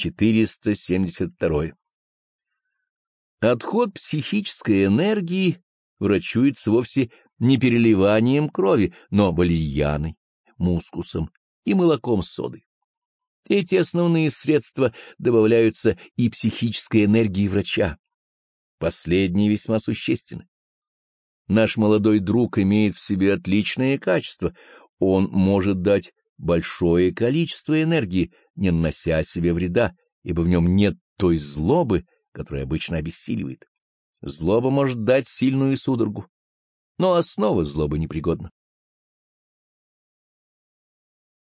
472. Отход психической энергии врачуется вовсе не переливанием крови, но валерьяной, мускусом и молоком соды. Эти основные средства добавляются и психической энергии врача. Последние весьма существенны. Наш молодой друг имеет в себе отличное качество. Он может дать большое количество энергии, не нанося себе вреда, ибо в нем нет той злобы, которая обычно обессиливает. Злоба может дать сильную судорогу, но основа злобы непригодна.